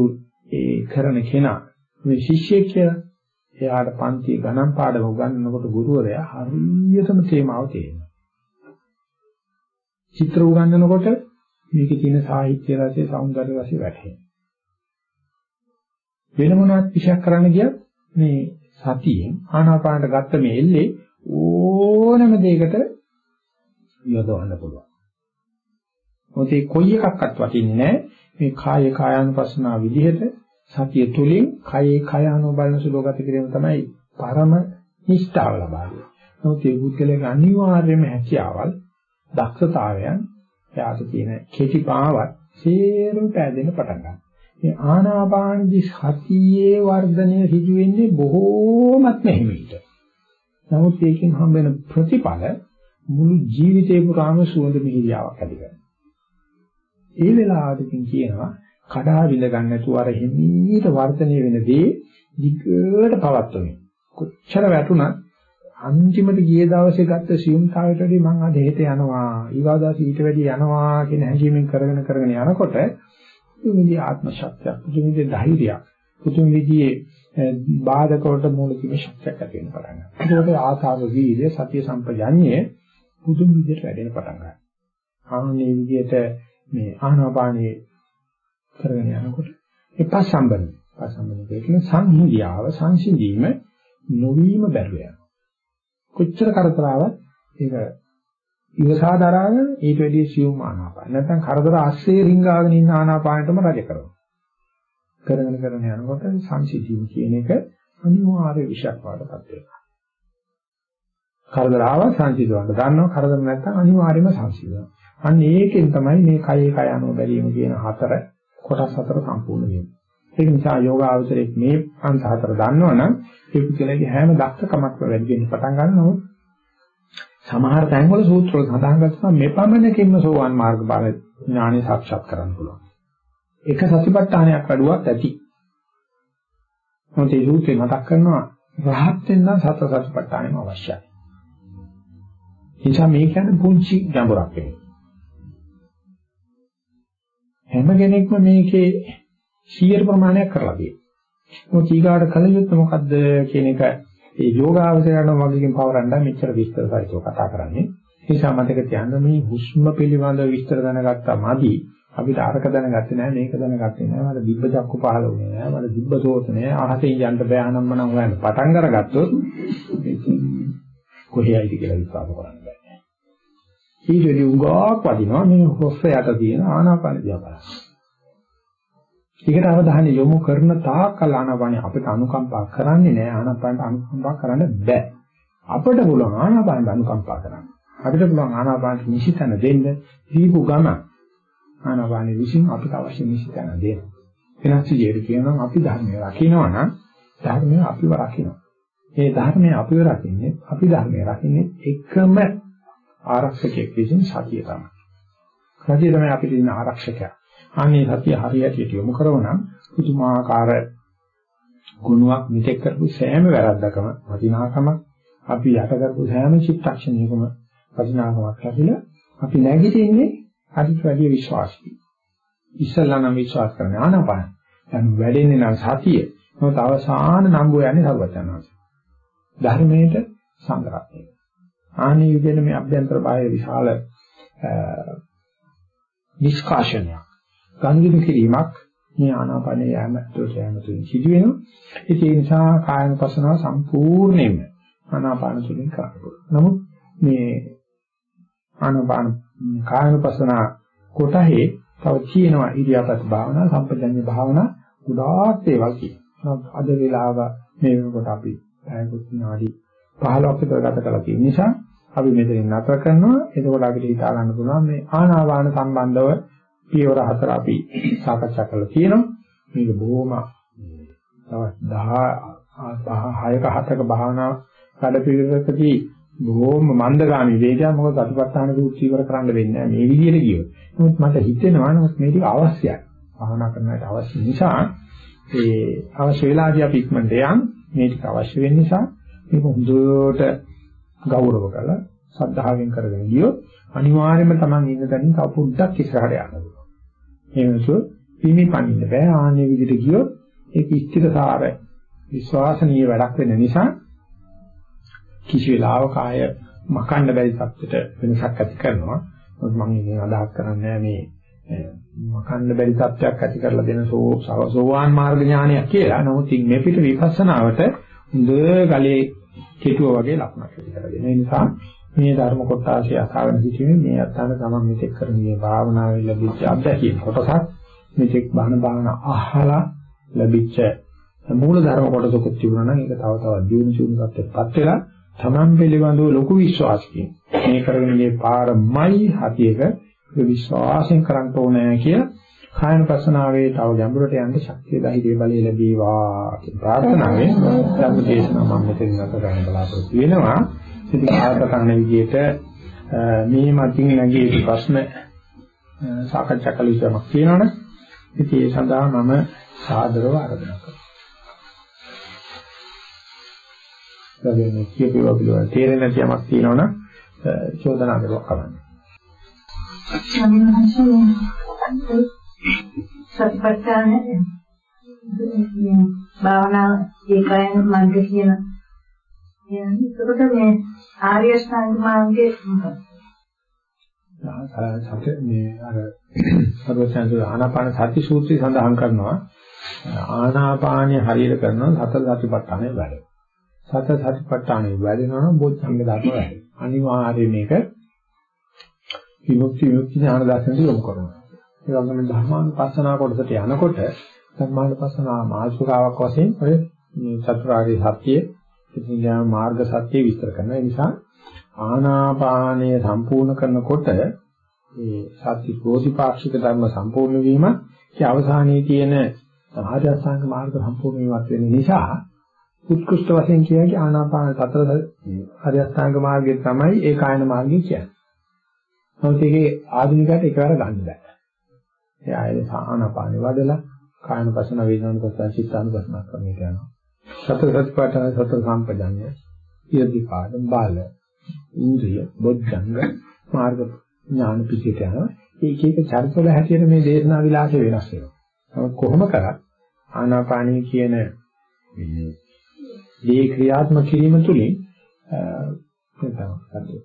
ඒ කරන කෙනා මේ ශිෂ්‍යයෙක් කියලා එයාට පන්ති ගණන් පාඩම උගන්වනකොට ගුරුවරයා හරියටම තේමාව තේරෙනවා. චිත්‍ර උගන්වනකොට මේකේ තියෙන සාහිත්‍ය රසය, సౌందර්ය රසය වැටහෙනවා. වෙන මොනවත් විශයක් කරන්න ගියත් මේ සතියෙන් ආනාපානට ගත්ත මේ එල්ලේ ඕනම දෙයකට යොදවන්න පුළුවන්. මොකද කොයි එකක්වත් වටින්නේ නැහැ. මේ කාය කායानुපස්සනා විදිහට සතිය තුලින් කයේ කය අනුව බලන සුලෝ ගත කිරීම තමයි පරම නිෂ්ඨාව ලබන්නේ. නමුත් මේ බුද්ධලේ අනිවාර්යයෙන්ම හැකියාවල් දක්ෂතාවයන් එයාට තියෙන කෙටිපාවත් සියලුම පෑදෙන්න පටන් ගන්නවා. මේ ආනාපානදි සතියේ වර්ධනය සිදු වෙන්නේ බොහෝමත්ම හිමීට. නමුත් ඒකෙන් හම්බෙන ප්‍රතිඵල මුළු ජීවිතේ පුරාම සුවඳ මිහිරියාවක් ඇති කරනවා. ඒ වෙලාවකින් කියනවා කඩා විඳ ගන්න නැතුව අර හිමීට වර්ධනය වෙන දේ දිගට පවත්වමින් කොච්චර වැටුණත් අන්තිමට ගිය දවසේ ගත්ත සියුම්තාවයට වඩා මම අද හෙට යනවා ඊගාදාස ඊට වැඩි යනවා කියන හැඟීමෙන් කරගෙන කරගෙන යනකොට මේ ආත්ම ශක්තියක් පුදුම ධෛර්යයක් පුදුම විදිහේ බාධක වලට මූලික ශක්තියක් ඇති වෙන පටන් ගන්නවා. ඒකට ආසාව වීර්ය සතිය සම්පජඤ්ඤය පුදුම විදිහට වැඩෙන පටන් ගන්නවා. ආන්නේ විදිහට මේ ආනාපානයේ කරගෙන යනකොට ඒ පස්සම්බන පස්සම්බන කියන සංහිඳියාව සංසිඳීම නොවීම බැරුව යනවා. කොච්චර කරදරාවක් ඒක ඉවසා දරාගෙන ඊට වැඩිය සියුම් ආනාපාන. නැත්නම් කරදර ආශ්‍රේ රිංගාගෙන ඉන්න ආනාපානයටම රජ කරනවා. කරගෙන කරගෙන යනකොට සංසිඳීම කියන එක අනිවාර්ය විශයක් වඩපත් වෙනවා. කරදර ආව සංසිඳවන්න ගන්නවා කරදර නැත්නම් අනිවාර්යයෙන්ම සංසිඳනවා. අන්න ඒකෙන් තමයි මේ කයේ කය අනුව බැලීම කියන හතර කොටස් හතර සම්පූර්ණ වෙන්නේ. ඒක නිසා යෝගාවචරයේ මේ අංශ හතර දන්නවනම් ඒ පුද්ගලයාගේ හැම දක්ෂකමක්ම වැඩි වෙන්න පටන් ගන්නවා. සමහර තැන්වල සූත්‍රවල සඳහන් කරනවා මෙපමණකින්ම සෝවාන් මාර්ග බල ඥානෙ සාක්ෂාත් කරන්න පුළුවන්. එක සතිපට්ඨානයක් වැඩුවත් ඇති. මොකද ඒ සූත්‍රේ මතක් කරනවා රහත් වෙන්න සතර සතිපට්ඨානෙම අවශ්‍යයි. එනිසා මේ කියන්නේ පුංචි ගැඹුරක් වෙනවා. හැම කෙනෙක්ම මේකේ 100 ප්‍රමාණයක් කරලා තියෙනවා. මොකද ඊගාට කල යුත්තේ මොකද්ද කියන එක ඒ යෝගාවචරණ වගේකින් පවරන්න මෙච්චර විස්තර සහිතව කතා කරන්නේ. ඒ නිසා මතක තියාගන්න මේ හුස්ම පිළිබඳව විස්තර දැනගත්තා මදි. අපිට අරක දැනගත්තේ නැහැ මේක දැනගත්තේ නැහැ මට දිබ්බ චක්කු පහළ වුණේ නැහැ මට දිබ්බ සෝත නැහැ අහසෙන් යන්න බෑ අනම්මනම් හොයන්න පටන් අරගත්තොත් කොහේයිද කියලා විශ්වාස කරන්න බෑ. ඊට වෙලි උගාවක් වදිනවා මේ හොස්ස යට තියෙන ආනාපාන දිහා බලන්න. ඒකට අවධානය යොමු කරන තාක් කල් ආනාපාන අපිට අනුකම්පා කරන්නේ නැහැ ආනාපානට අනුකම්පා කරන්න බෑ. අපිට පුළුවන් ආනාපානට අනුකම්පා කරන්න. අපිට පුළුවන් ආනාපානට නිසිතන දෙන්න දීපු ගම ආනාපානෙ විසින් අපිට අවශ්‍ය නිසිතන දෙන්න. වෙනස් විදිහට කියනවා අපි ධර්මය රකින්නවා නම් ධර්මය අපිව රකින්නවා. මේ ධර්මය අපිව රකින්නේ අපි ධර්මය රකින්නේ එකම ආරක්ෂකයෙක් විසින් සතිය තමයි. සතිය තමයි අපිට ඉන්න ආරක්ෂකයා. අනේ සතිය හරියට යොමු කරවනම් පුදුමාකාර ගුණයක් මෙතෙක් කරපු සෑම වැරද්දකම වටිනාකම අපි යට කරපු සෑම චිත්තක්ෂණයකම වටිනාකමක් ලැබිලා අපි නැගිටින්නේ අදිට වැඩි විශ්වාසයි. ඉස්සල්ලා නම් විශ්වාස කරන්නේ ආනාපාන. දැන් වැඩෙන්නේ නම් සතිය. මොකද අවසාන නම්බුව යන්නේ සර්වඥාන්සේ. ධර්මයට සංග්‍රහණය. ආනි විදිහට මේ අභ්‍යන්තර බාහිර විශාල නිෂ්කාශනයක්. ගනුදෙනු කිරීමක් මේ ආනාපානයේ යෑම තුළ යෑම තුළ සිදු වෙනවා. ඒ නිසා කායනුපස්සනාව සම්පූර්ණයෙන්ම ආනාපාන තුළින් කරනවා. නමුත් මේ ආනාපාන කායනුපස්සනා කොටහේ තව තියෙනවා ඉරියාපත් භාවනා, සම්පජඤ්ඤ භාවනා ගොඩාක් දේවල් තියෙනවා. අද වෙලාව මේ වෙනකොට අපි පැයකුත් විනාඩි 15ක් විතර ගත කරලා තියෙන නිසා අපි මෙතනින් නතර කරනවා. එතකොට අපිට හිතා ගන්න පුළුවන් මේ ආනාපාන සම්බන්ධව පියවර හතර අපි සාකච්ඡා කරලා තියෙනවා. මේක බොහොම තවත් 10 6ක 7ක භාවනා වැඩ පිළිවෙලකදී බොහොම මන්දගාමී වේගයක් මොකද අතිපත්තාන සූත්‍රය ඉවර කරන්න වෙන්නේ මේ විදිහට කියොත්. නමුත් මට හිතෙනවා නමුත් මේ ටික අවශ්‍යයි. භාවනා කරන්නට අවශ්‍ය නිසා ඒ අවශ්‍ය වෙලාදී අපි ඉක්මනට යන් මේ ටික අවශ්‍ය වෙන නිසා මේක හොඳට ගෞරව කරලා සද්ධාවෙන් කරගෙන ගියොත් අනිවාර්යයෙන්ම Taman ඉන්න තැනින් තව පොඩ්ඩක් ඉස්සරහට යන්න එහෙම නැතුව පිළිපනින්න බෑ ආන්නේ විදිහට ගියොත් ඒක ස්ථිරසාර විශ්වාසනීය වැඩක් වෙන නිසා කිසි වෙලාවක ආය මකන්න බැරි තත්ත්වයට වෙනසක් ඇති කරනවා. මොකද මම ඉතින් අදහස් කරන්නේ මේ මකන්න බැරි තත්ත්වයක් ඇති කරලා දෙන සෝවාන් මාර්ග ඥානයක් කියලා. නමුත් මේ පිට විපස්සනාවට හොඳ ගලේ කෙටුව වගේ ලක්ෂණක් ඇති කරගෙන. ඒ නිසා මේ ධර්ම කොටාශය අසාගෙන සිටීමේ මේ අත්හන තමන් මෙතෙක් කරන මේ භාවනාවේ ලැබිච්ච අත්දැකීම් කොටසක් මෙතෙක් බණ භාවනා අහලා ලැබිච්ච මූල ධර්ම කොටසකුත් තිබුණා නම් ඒක තව තවත් දියුණු චුණු තත්ත්වයටපත් වෙලා තමන් පිළිබඳව ලොකු විශ්වාසකින් මේ කරගෙන මේ පාරමයි හතියක විශ්වාසයෙන් කරන්න ඕනේ කියලා කායන පස්සනාවේ තව ගැඹුරට යන්න ශක්තිය ධෛර්ය බලය ලැබේවා කියන ප්‍රාර්ථනාවෙන් ධර්ම දේශනාව මම මෙතන නැත ගන්න බලාපොරොත්තු වෙනවා. ඉතින් ආයතන විදිහට මේ මතින් නැගී ප්‍රශ්න සාකච්ඡා කළ යුතුමක් තියෙනවනේ. ඉතින් ඒ සඳහා මම සාදරව ආරාධනා කරනවා. දැන් කියපේවා පිළිවෙල තේරෙන්නේ නැති යමක් තියෙනවනම් චෝදනා කරුවක් කරන්න. සත්පත්තාන භාවනා ඒකයන් මන්ද කියන එතකොට මේ ආර්ය අෂ්ටාංග මාර්ගයේ මොකක්ද? සත මේ අර සර්වඥාන්සේ ආනාපාන සති සූත්‍රය සඳහන් කරනවා ආනාපානිය හරියට කරනවා සතර සතිපට්ඨානය වැඩ. සතර සතිපට්ඨානය වැඩෙනවා නම් බොද්ධංග ධර්ම වැඩ. අනිවාර්යයෙන් මේක විමුක්ති විමුක්ති ඥාන දර්ශනට යොමු කරනවා. ඒ වගේම ධර්මානුපස්සනා කොටසට යනකොට ධර්මානුපස්සනා මාර්ගිකාවක් වශයෙන් ඔය චතුරාර්ය සත්‍යයේ ඉතින් මාර්ග සත්‍ය විස්තර කරනවා. ඒ නිසා ආනාපානය සම්පූර්ණ කරනකොට ඒ සත්‍ය ප්‍රෝධිපාක්ෂික ධර්ම සම්පූර්ණ වීම ඒ අවසානයේ තියෙන ආර්ය අෂ්ටාංග මාර්ග සම්පූර්ණ වීමත් වෙන නිසා උත්කෘෂ්ඨ වශයෙන් කියන්නේ ආනාපාන සතර ආර්ය අෂ්ටාංග මාර්ගය තමයි ඒ කායන මාර්ගය කියන්නේ. නමුත් ඒකේ ආධුනිකයට එකවර ගන්න බෑ. ඒ ආයේ ආනාපානෙ වඩලා කායන පසන වේදනාන පසන චිත්තාන පසන ක්‍රමයට යනවා. සතර සතිපට්ඨාන සතර සම්පජාඤ්ඤය ඉර්ධිපාද බාල ඉන්ද්‍රිය බොද්ධංග මාර්ග ඥාන පිටියට යනවා. ඒක එක චරිතවල හැටියට මේ දේශනා විලාසය වෙනස් වෙනවා. නමුත් කොහොම කරත් ආනාපානී කියන මේ දී ක්‍රියාත්මක කිරීම තුළින් තමයි